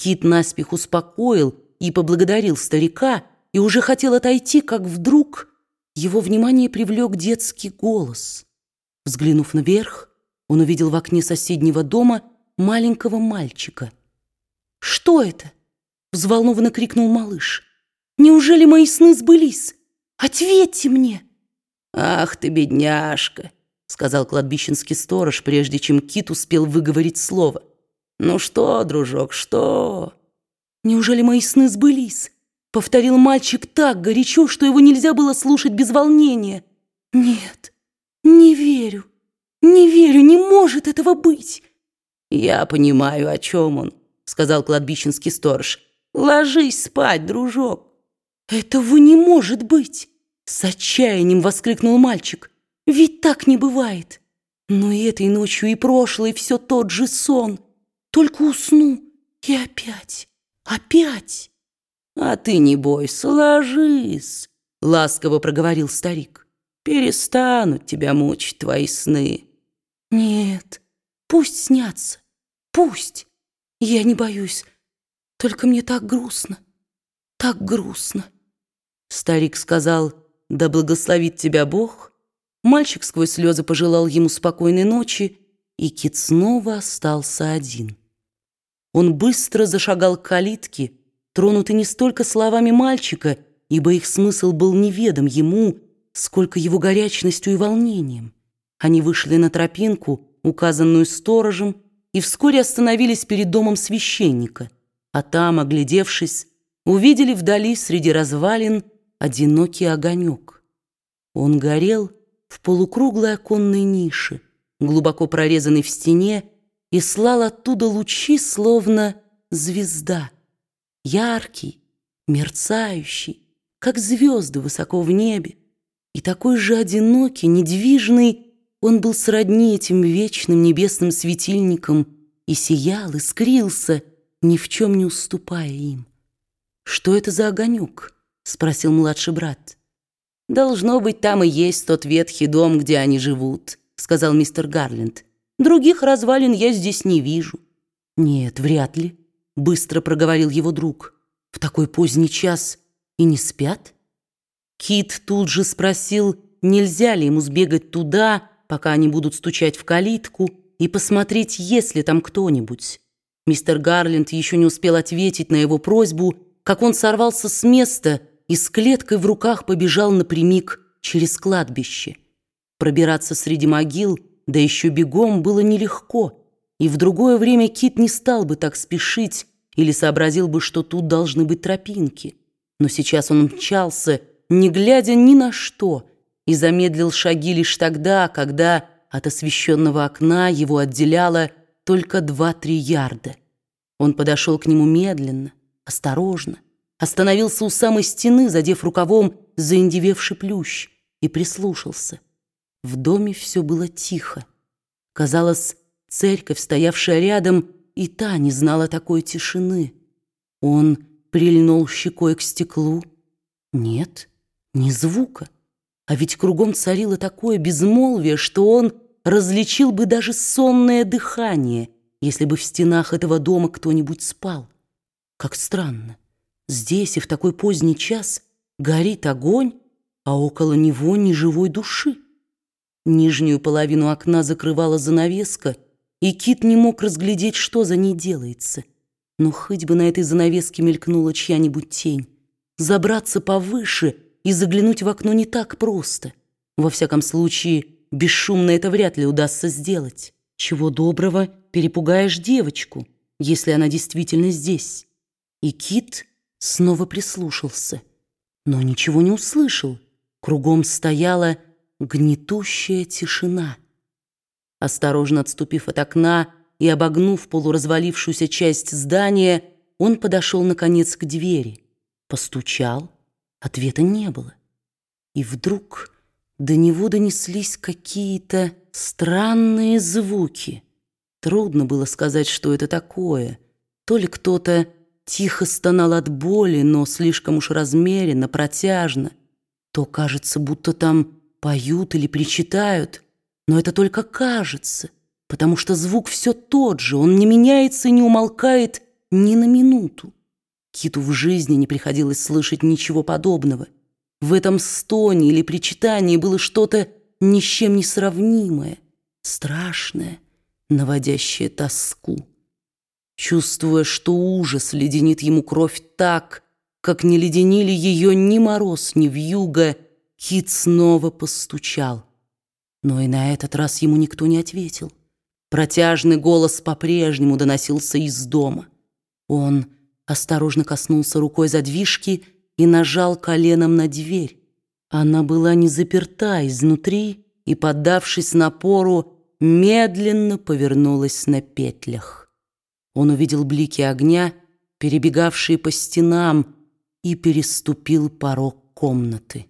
Кит наспех успокоил и поблагодарил старика, и уже хотел отойти, как вдруг его внимание привлек детский голос. Взглянув наверх, он увидел в окне соседнего дома маленького мальчика. «Что это?» — взволнованно крикнул малыш. «Неужели мои сны сбылись? Ответьте мне!» «Ах ты, бедняжка!» — сказал кладбищенский сторож, прежде чем Кит успел выговорить слово. «Ну что, дружок, что?» «Неужели мои сны сбылись?» — повторил мальчик так горячо, что его нельзя было слушать без волнения. «Нет, не верю, не верю, не может этого быть!» «Я понимаю, о чем он», — сказал кладбищенский сторож. «Ложись спать, дружок». «Этого не может быть!» С отчаянием воскликнул мальчик. «Ведь так не бывает. Но и этой ночью, и прошлой все тот же сон. Только усну, и опять, опять». «А ты не бойся, ложись», — ласково проговорил старик. «Перестанут тебя мучить твои сны». «Нет, пусть снятся, пусть. Я не боюсь. Только мне так грустно, так грустно». Старик сказал «Да благословит тебя Бог». Мальчик сквозь слезы пожелал ему спокойной ночи, и Кит снова остался один. Он быстро зашагал к калитке, тронутый не столько словами мальчика, ибо их смысл был неведом ему, сколько его горячностью и волнением. Они вышли на тропинку, указанную сторожем, и вскоре остановились перед домом священника, а там, оглядевшись, увидели вдали среди развалин одинокий огонек. Он горел в полукруглой оконной нише, глубоко прорезанной в стене, и слал оттуда лучи, словно звезда, яркий, мерцающий, как звезды высоко в небе, и такой же одинокий, недвижный, он был сродни этим вечным небесным светильникам и сиял, искрился, ни в чем не уступая им. Что это за огонек? — спросил младший брат. «Должно быть, там и есть тот ветхий дом, где они живут», — сказал мистер Гарленд. «Других развалин я здесь не вижу». «Нет, вряд ли», — быстро проговорил его друг. «В такой поздний час и не спят?» Кит тут же спросил, нельзя ли ему сбегать туда, пока они будут стучать в калитку, и посмотреть, есть ли там кто-нибудь. Мистер Гарленд еще не успел ответить на его просьбу, как он сорвался с места и с клеткой в руках побежал напрямик через кладбище. Пробираться среди могил, да еще бегом, было нелегко, и в другое время Кит не стал бы так спешить или сообразил бы, что тут должны быть тропинки. Но сейчас он мчался, не глядя ни на что, и замедлил шаги лишь тогда, когда от освещенного окна его отделяло только два-три ярда. Он подошел к нему медленно, осторожно, остановился у самой стены, задев рукавом заиндевевший плющ, и прислушался. В доме все было тихо. Казалось, церковь, стоявшая рядом, и та не знала такой тишины. Он прильнул щекой к стеклу. Нет, ни звука. А ведь кругом царило такое безмолвие, что он различил бы даже сонное дыхание, если бы в стенах этого дома кто-нибудь спал. Как странно. Здесь и в такой поздний час горит огонь, а около него ни живой души. Нижнюю половину окна закрывала занавеска, и Кит не мог разглядеть, что за ней делается. Но хоть бы на этой занавеске мелькнула чья-нибудь тень. Забраться повыше и заглянуть в окно не так просто. Во всяком случае, бесшумно это вряд ли удастся сделать. Чего доброго, перепугаешь девочку, если она действительно здесь. И Кит снова прислушался, но ничего не услышал. Кругом стояла гнетущая тишина. Осторожно отступив от окна и обогнув полуразвалившуюся часть здания, он подошел, наконец, к двери. Постучал, ответа не было. И вдруг до него донеслись какие-то странные звуки. Трудно было сказать, что это такое. То ли кто-то тихо стонал от боли, но слишком уж размеренно, протяжно, то кажется, будто там поют или причитают, но это только кажется, потому что звук все тот же, он не меняется и не умолкает ни на минуту. Киту в жизни не приходилось слышать ничего подобного. В этом стоне или причитании было что-то ни с чем не сравнимое, страшное, наводящее тоску. Чувствуя, что ужас леденит ему кровь так, как не леденили ее ни мороз, ни вьюга, Кит снова постучал. Но и на этот раз ему никто не ответил. Протяжный голос по-прежнему доносился из дома. Он осторожно коснулся рукой задвижки и нажал коленом на дверь. Она была не заперта изнутри и, поддавшись напору, медленно повернулась на петлях. Он увидел блики огня, перебегавшие по стенам, и переступил порог комнаты.